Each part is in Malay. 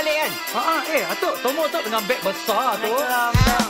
balik kan? Ha eh atuk tomo tak dengan beg besar tu. Ha.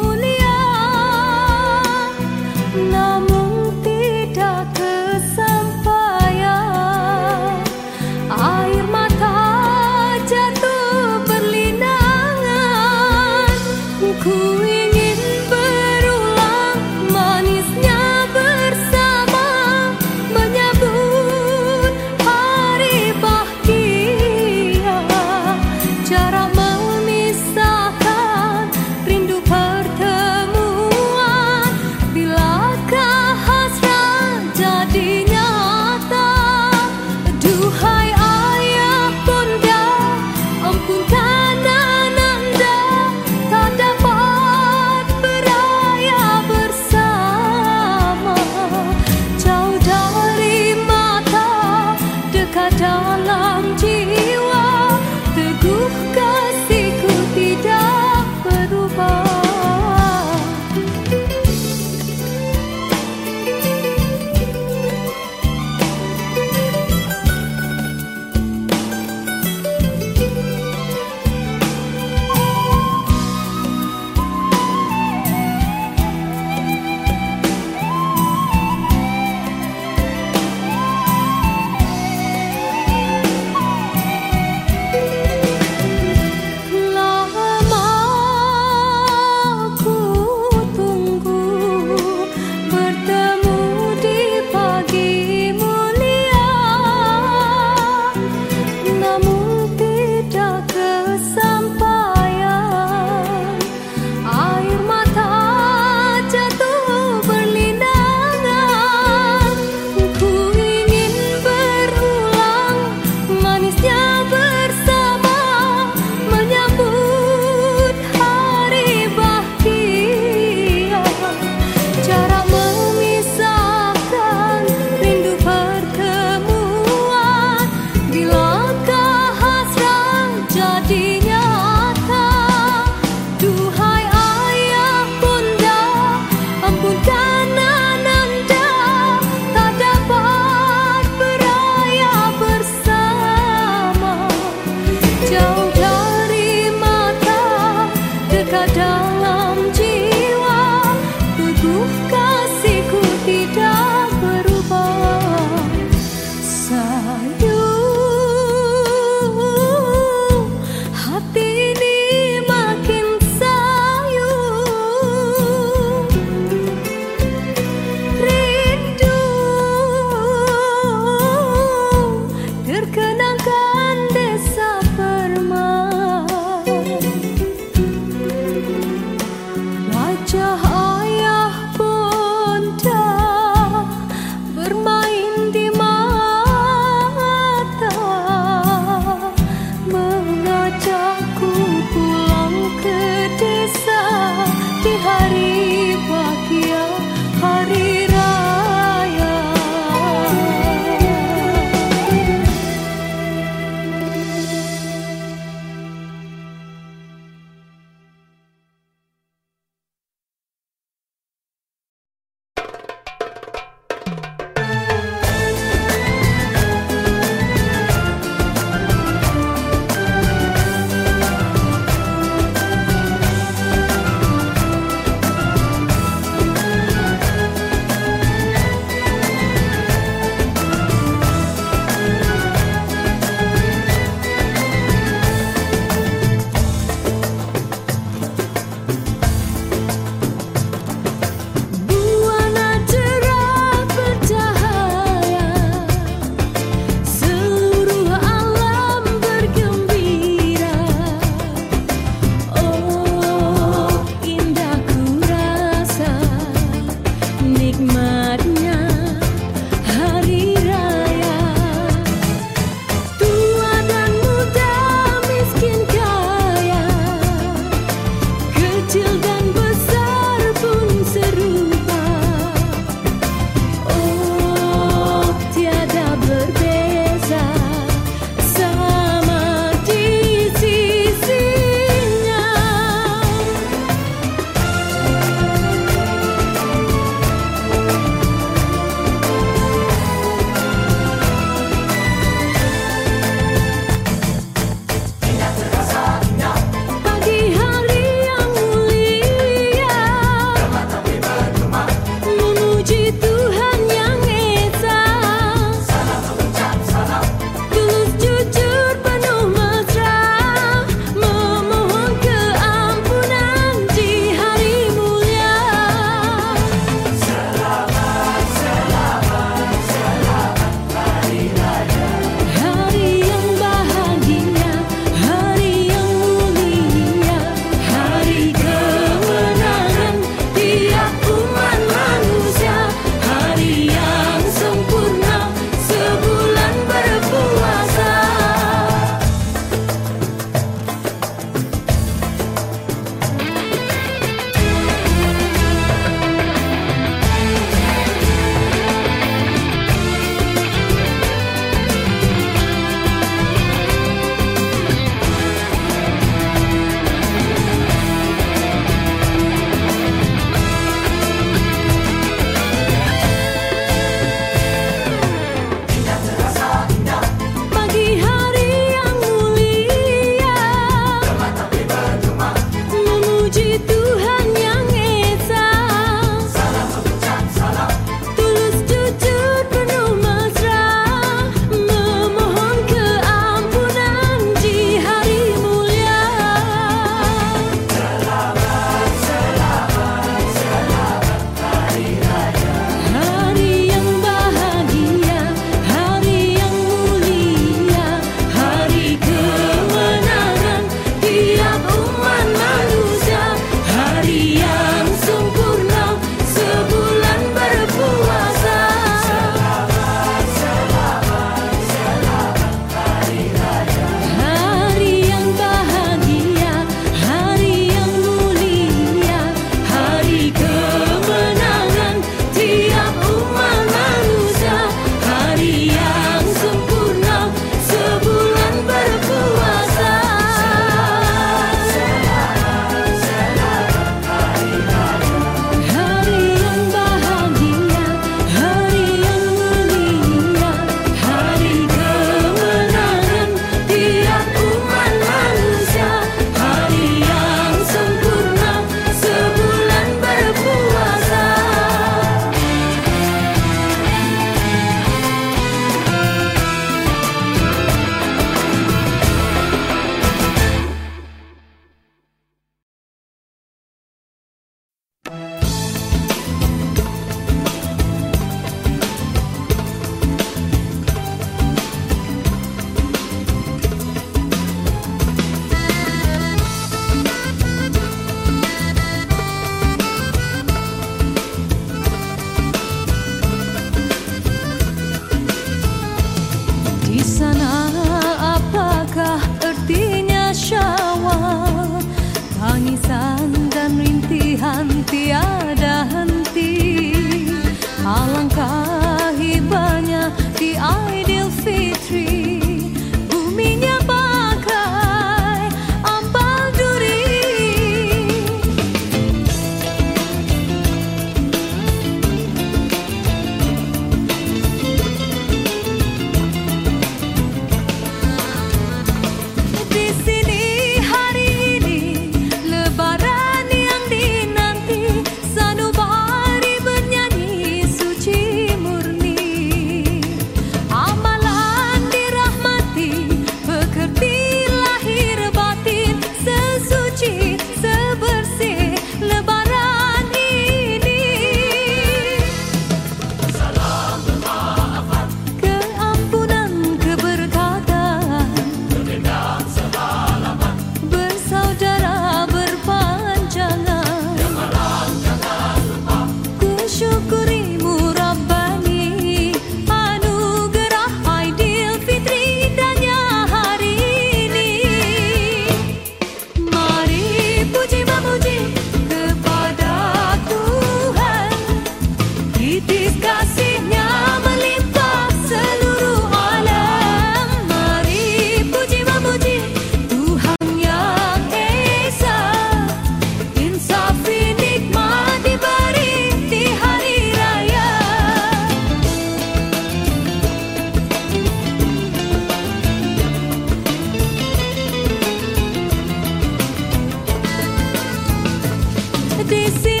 te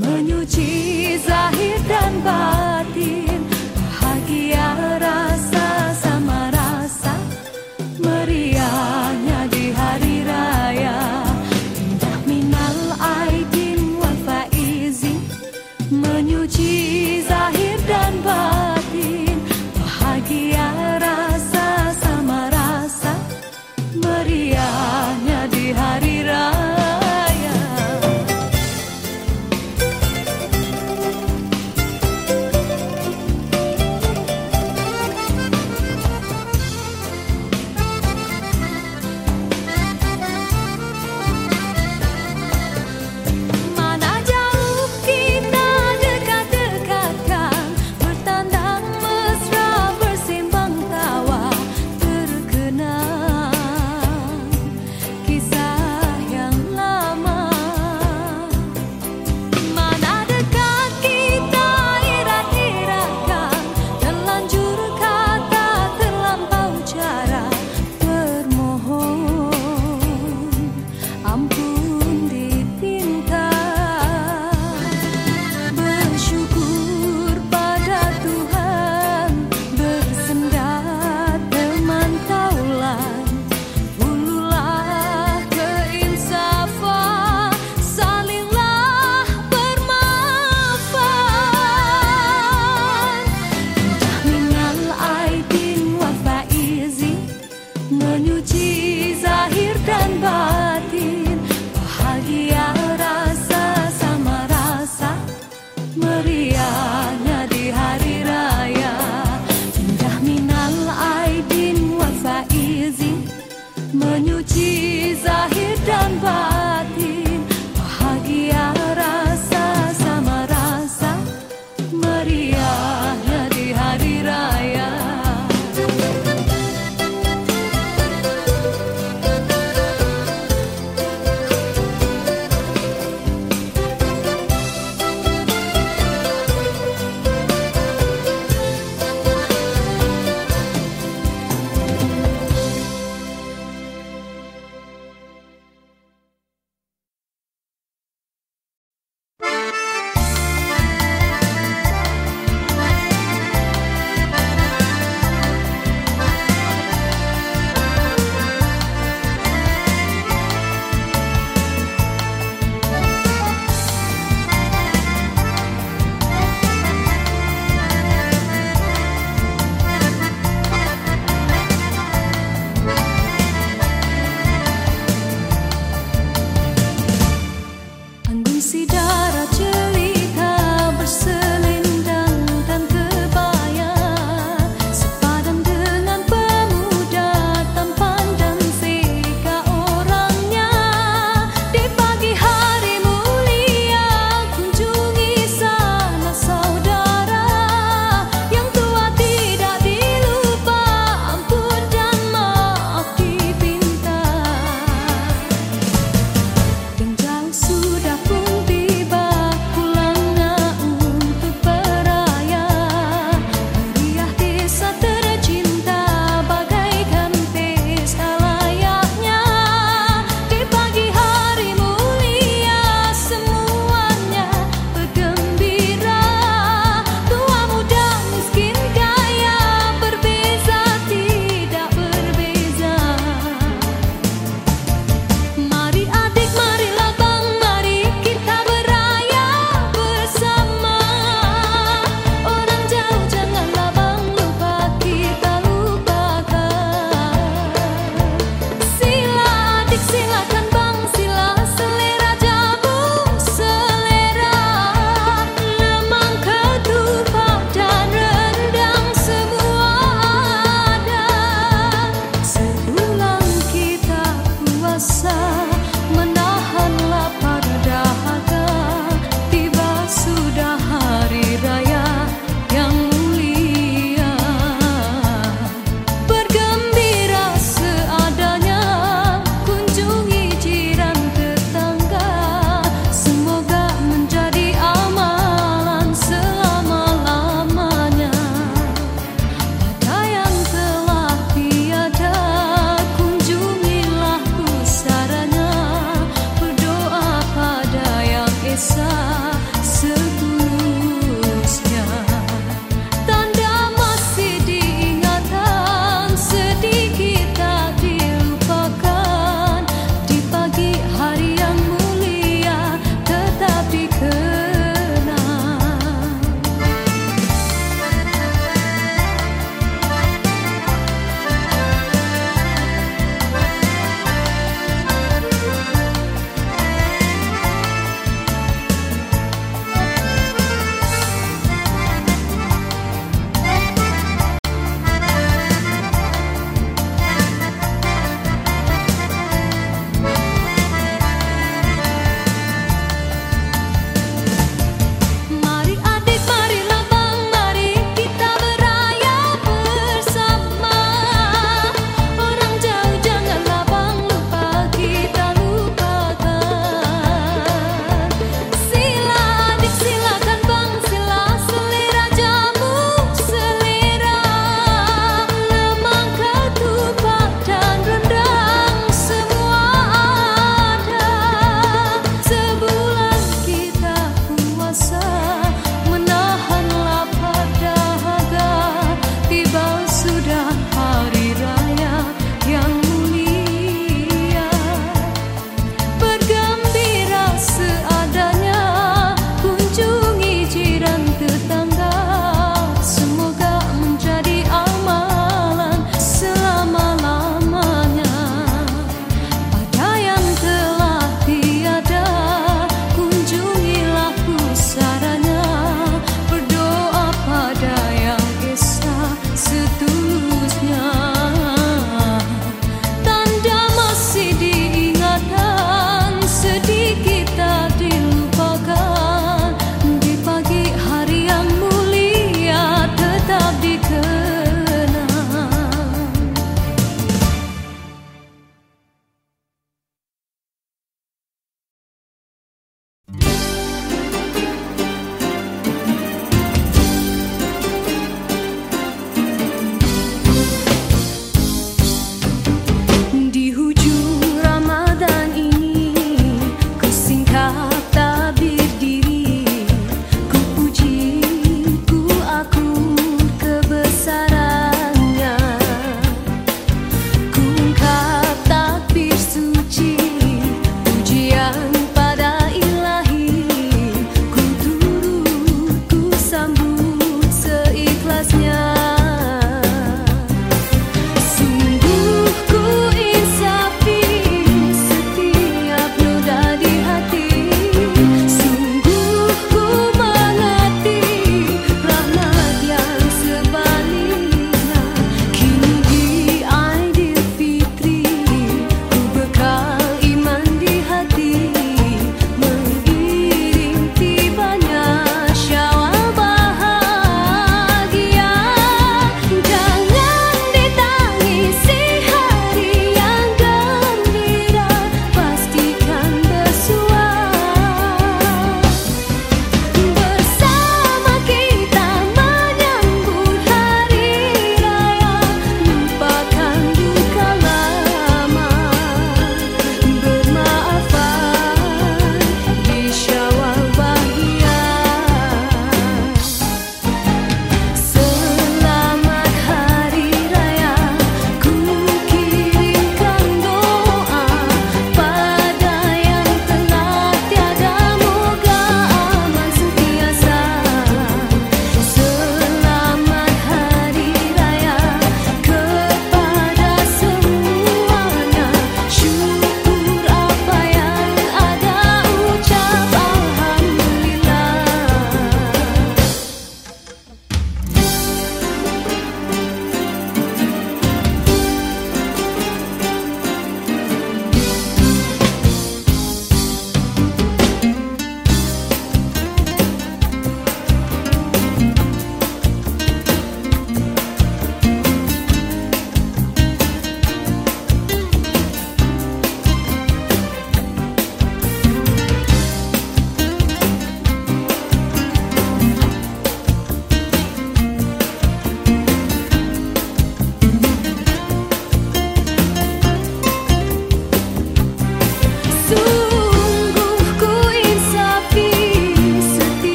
Menyuci zahir dan batin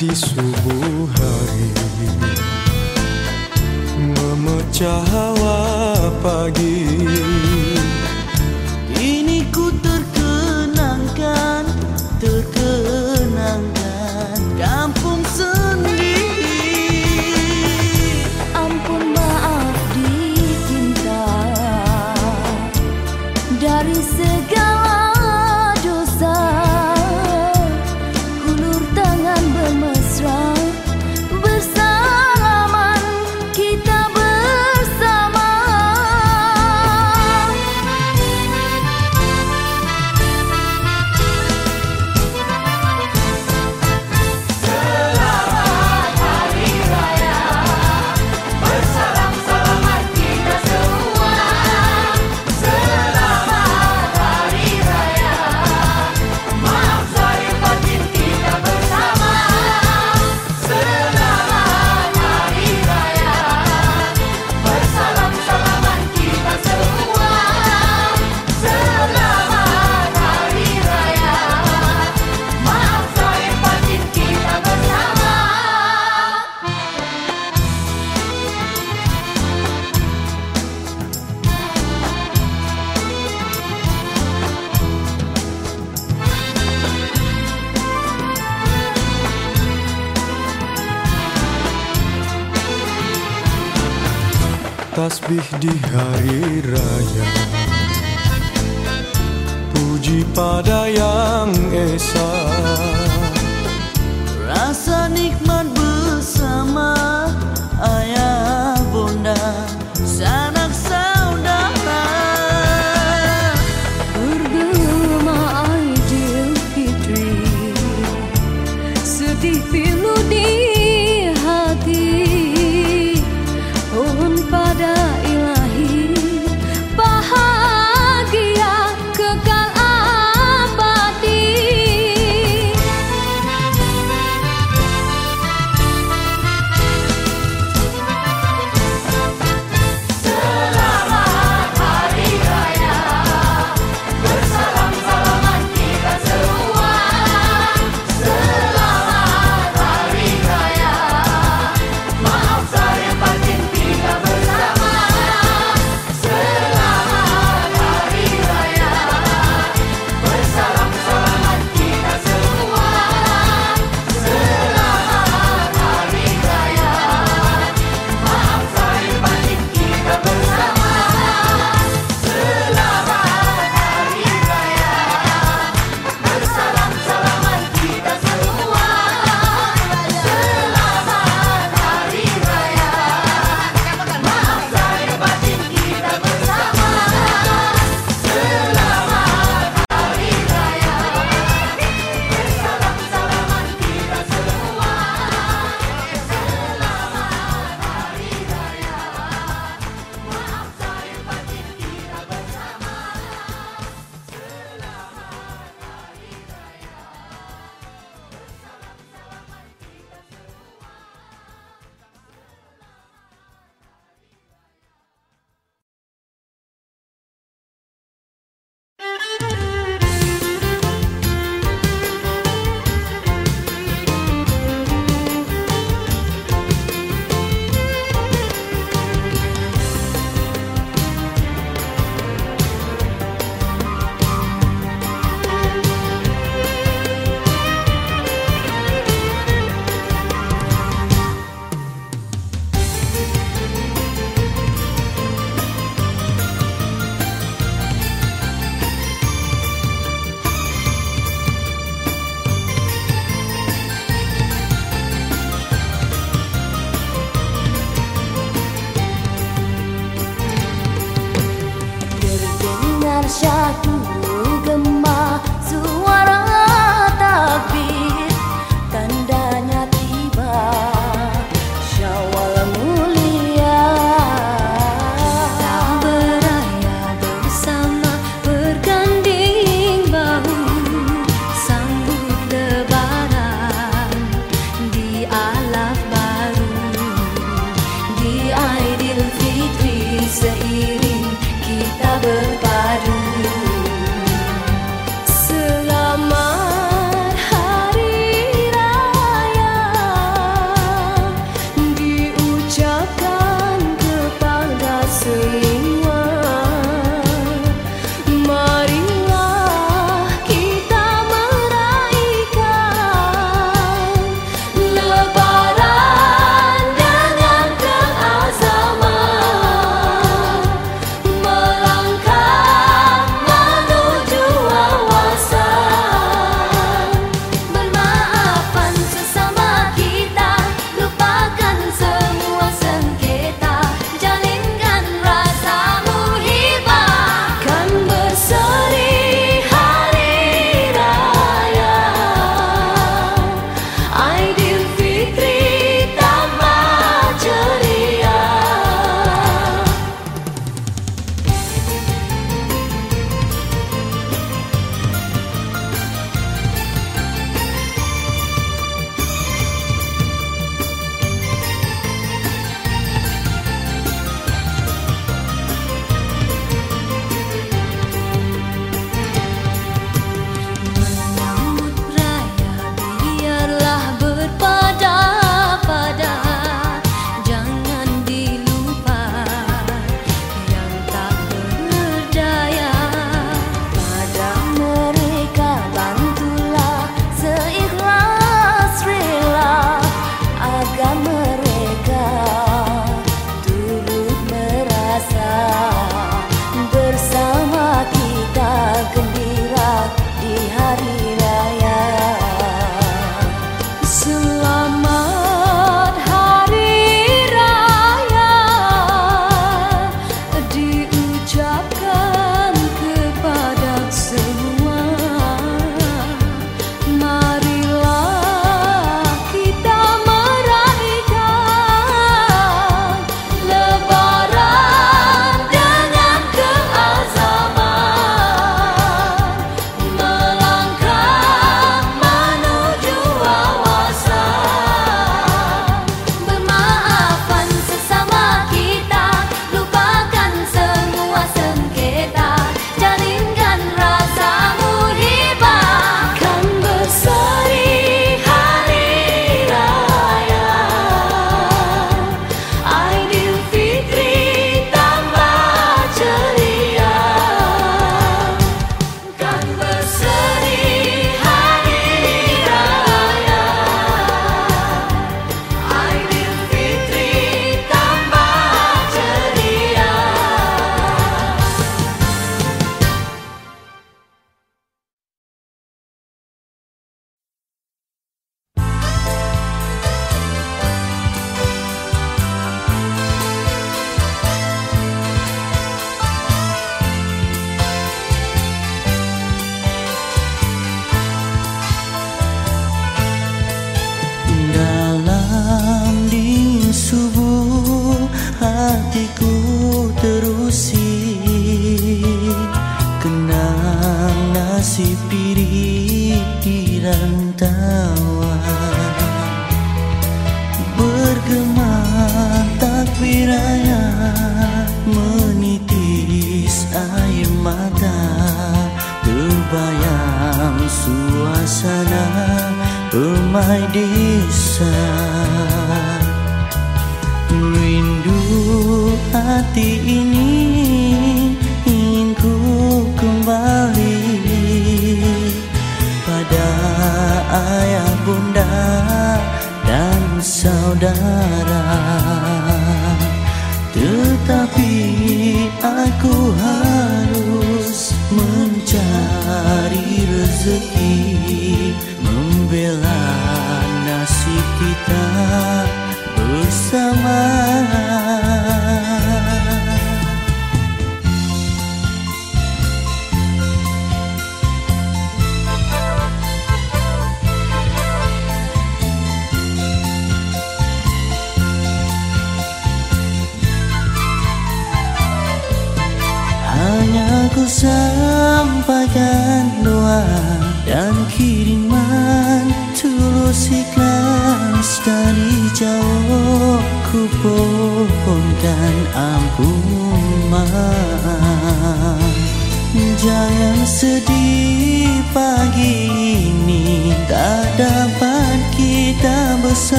di subuh hari. Memecah di hari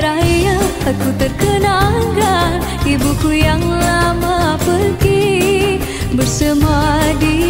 raya aku terkenangkan ibuku yang lama pergi bersemadi dia.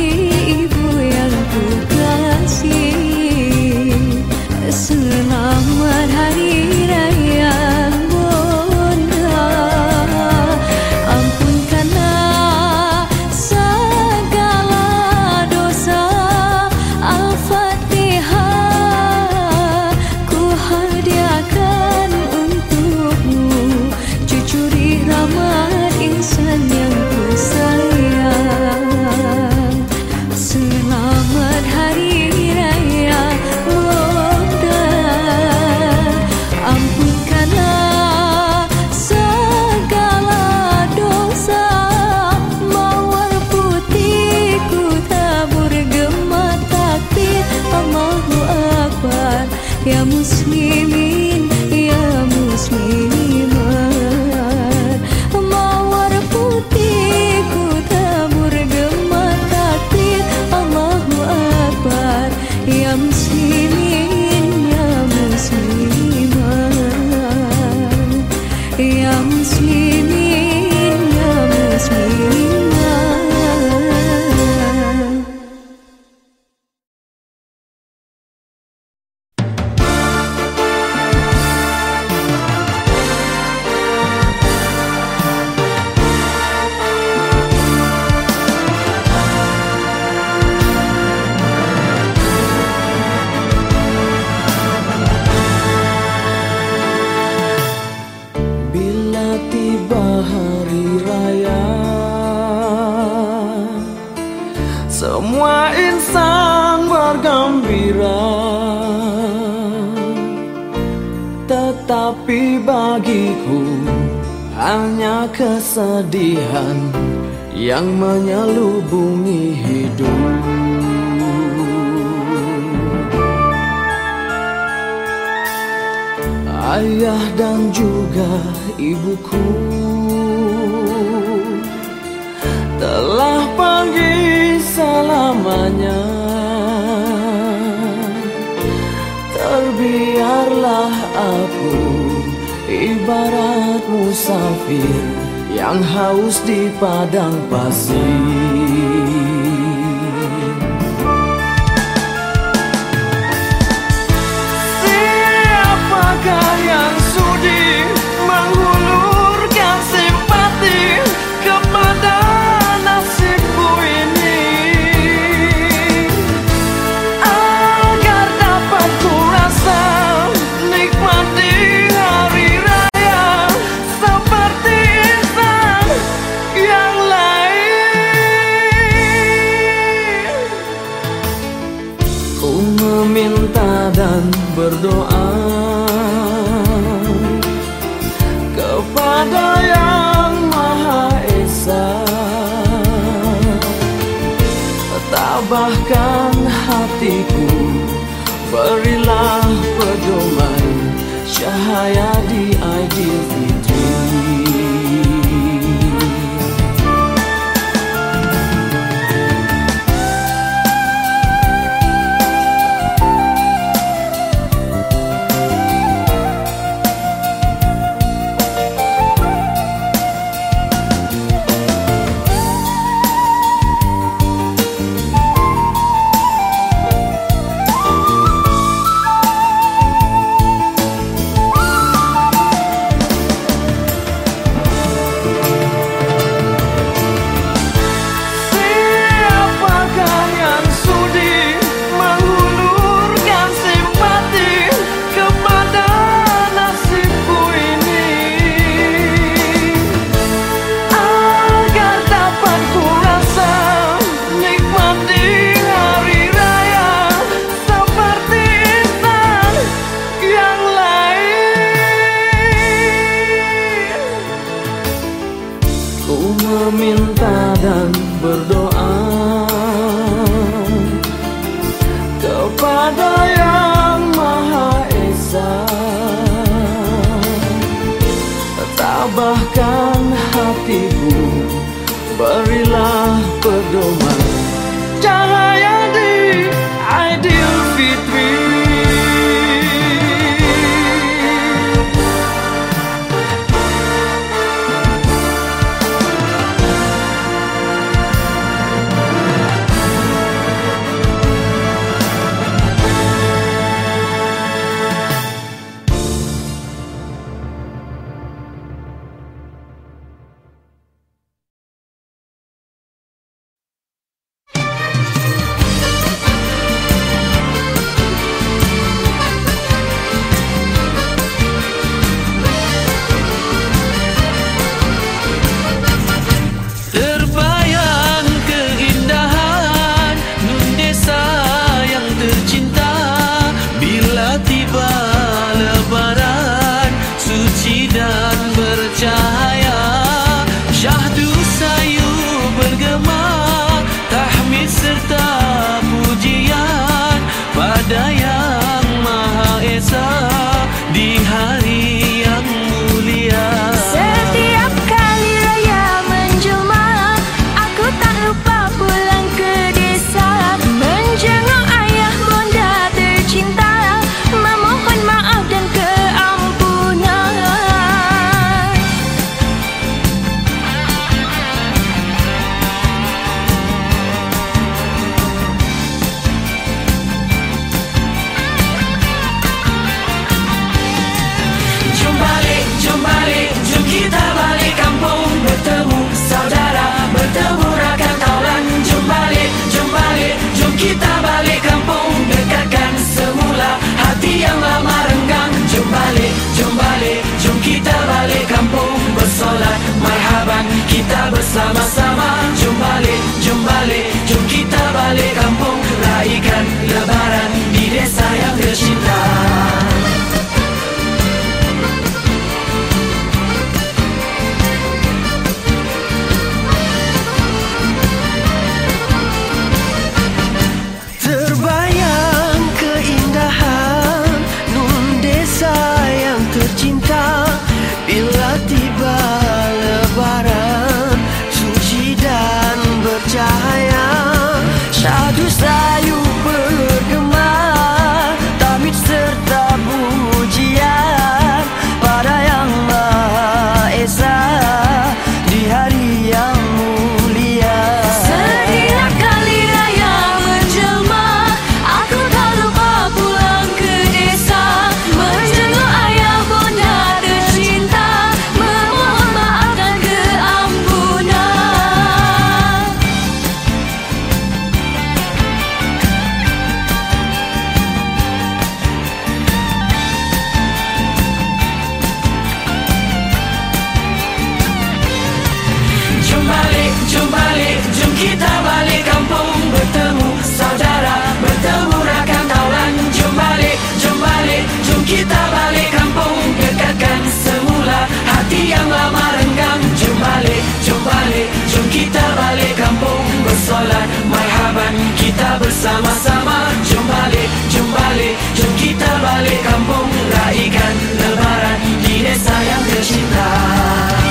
Sama-sama jom balik, jom balik Jom kita balik kampung Raikan lebaran di desa yang tercinta.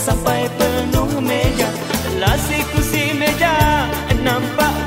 Sampai penuh meja. Lasi kursi meja Nampak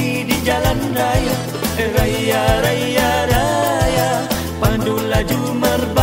hati di jalan raya. Eh, raya, raya, raya. Pandu laju merbaik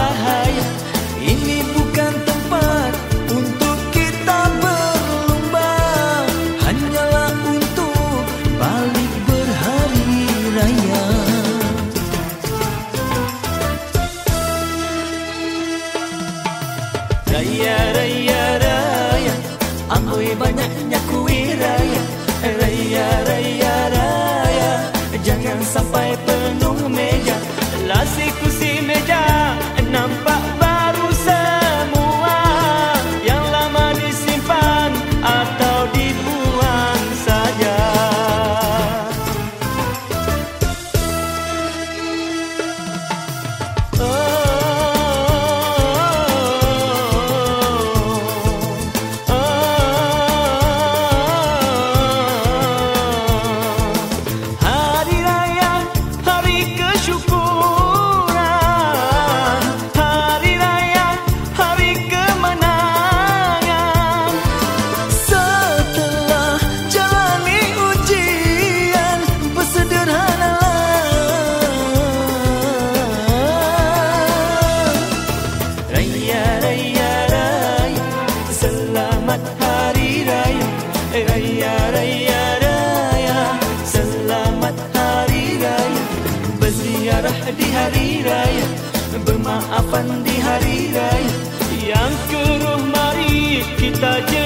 comer the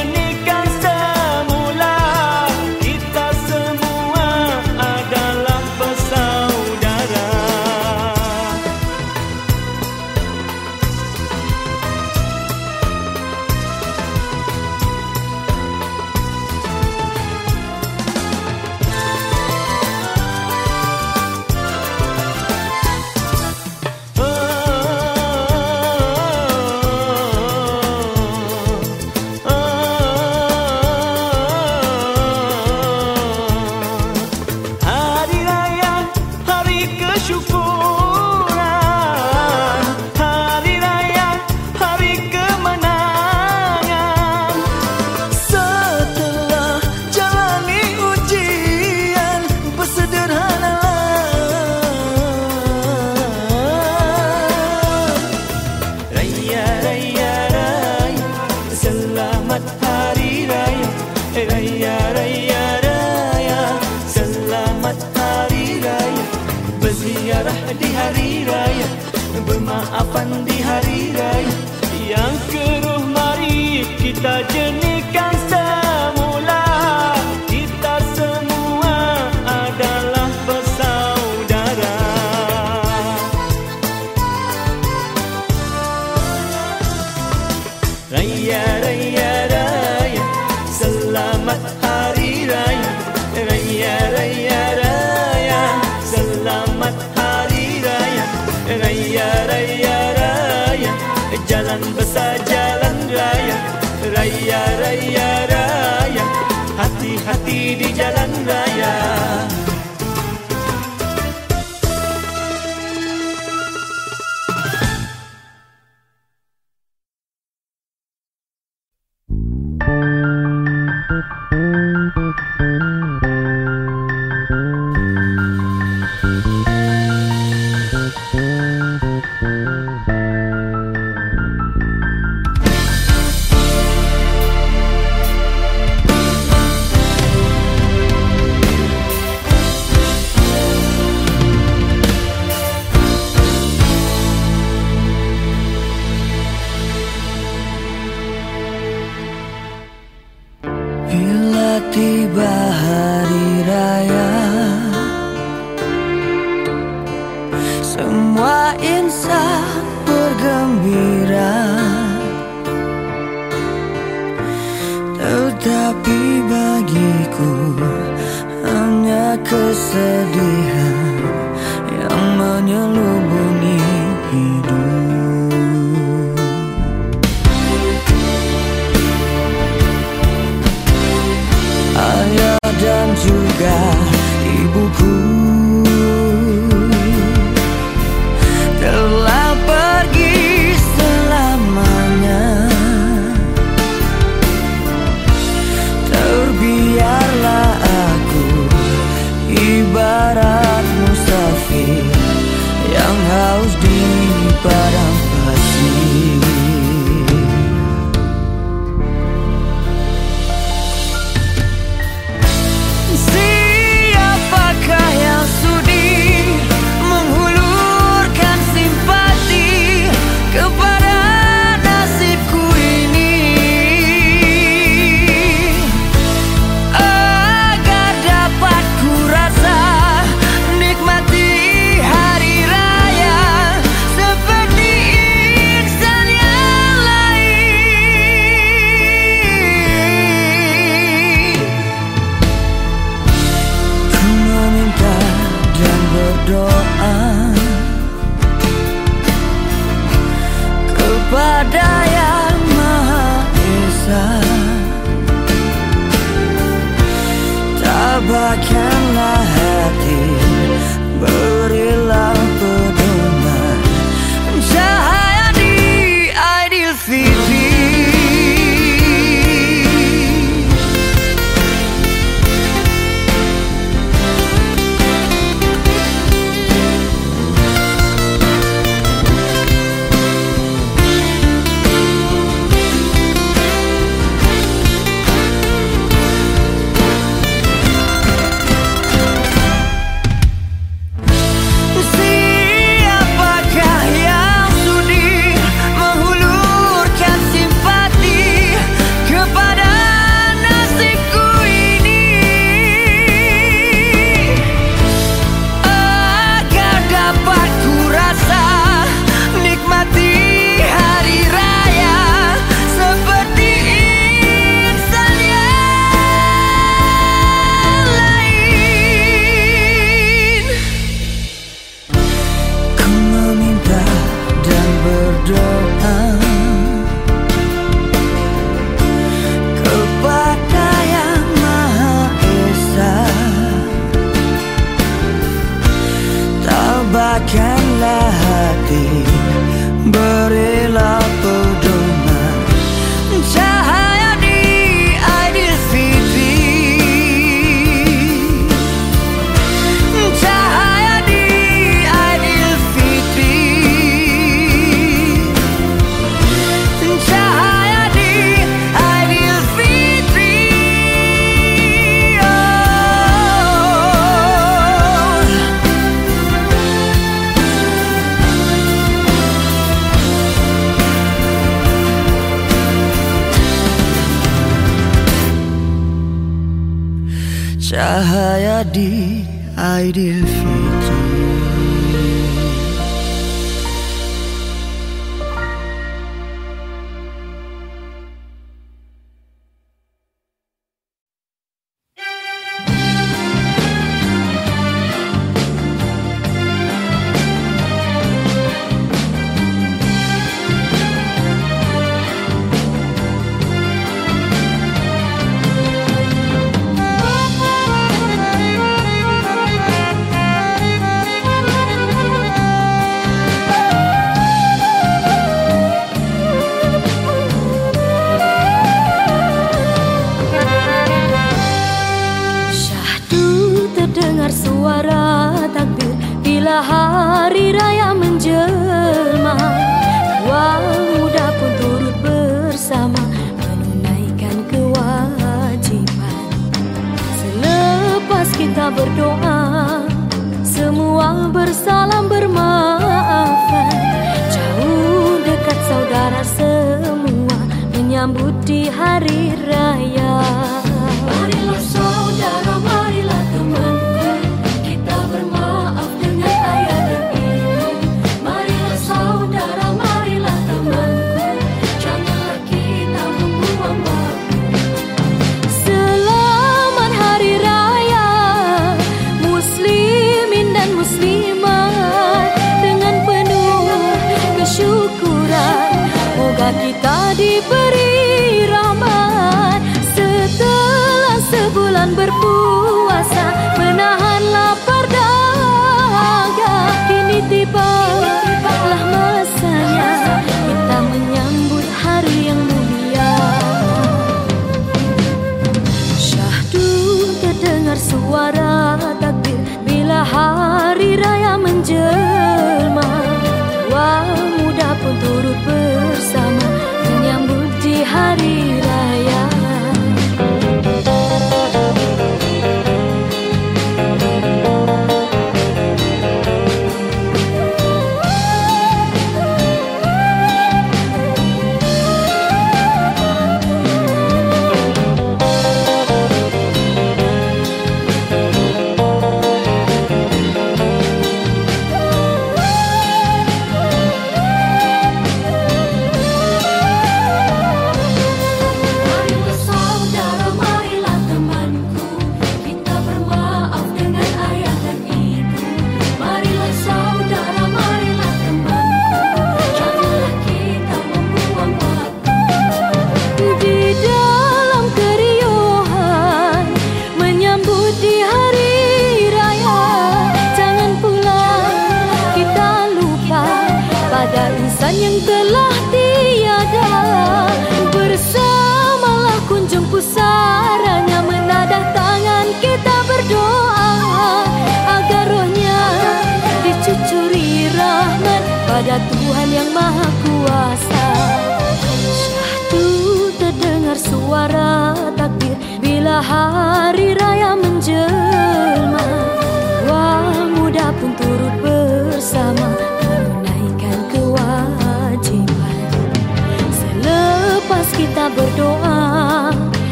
Made it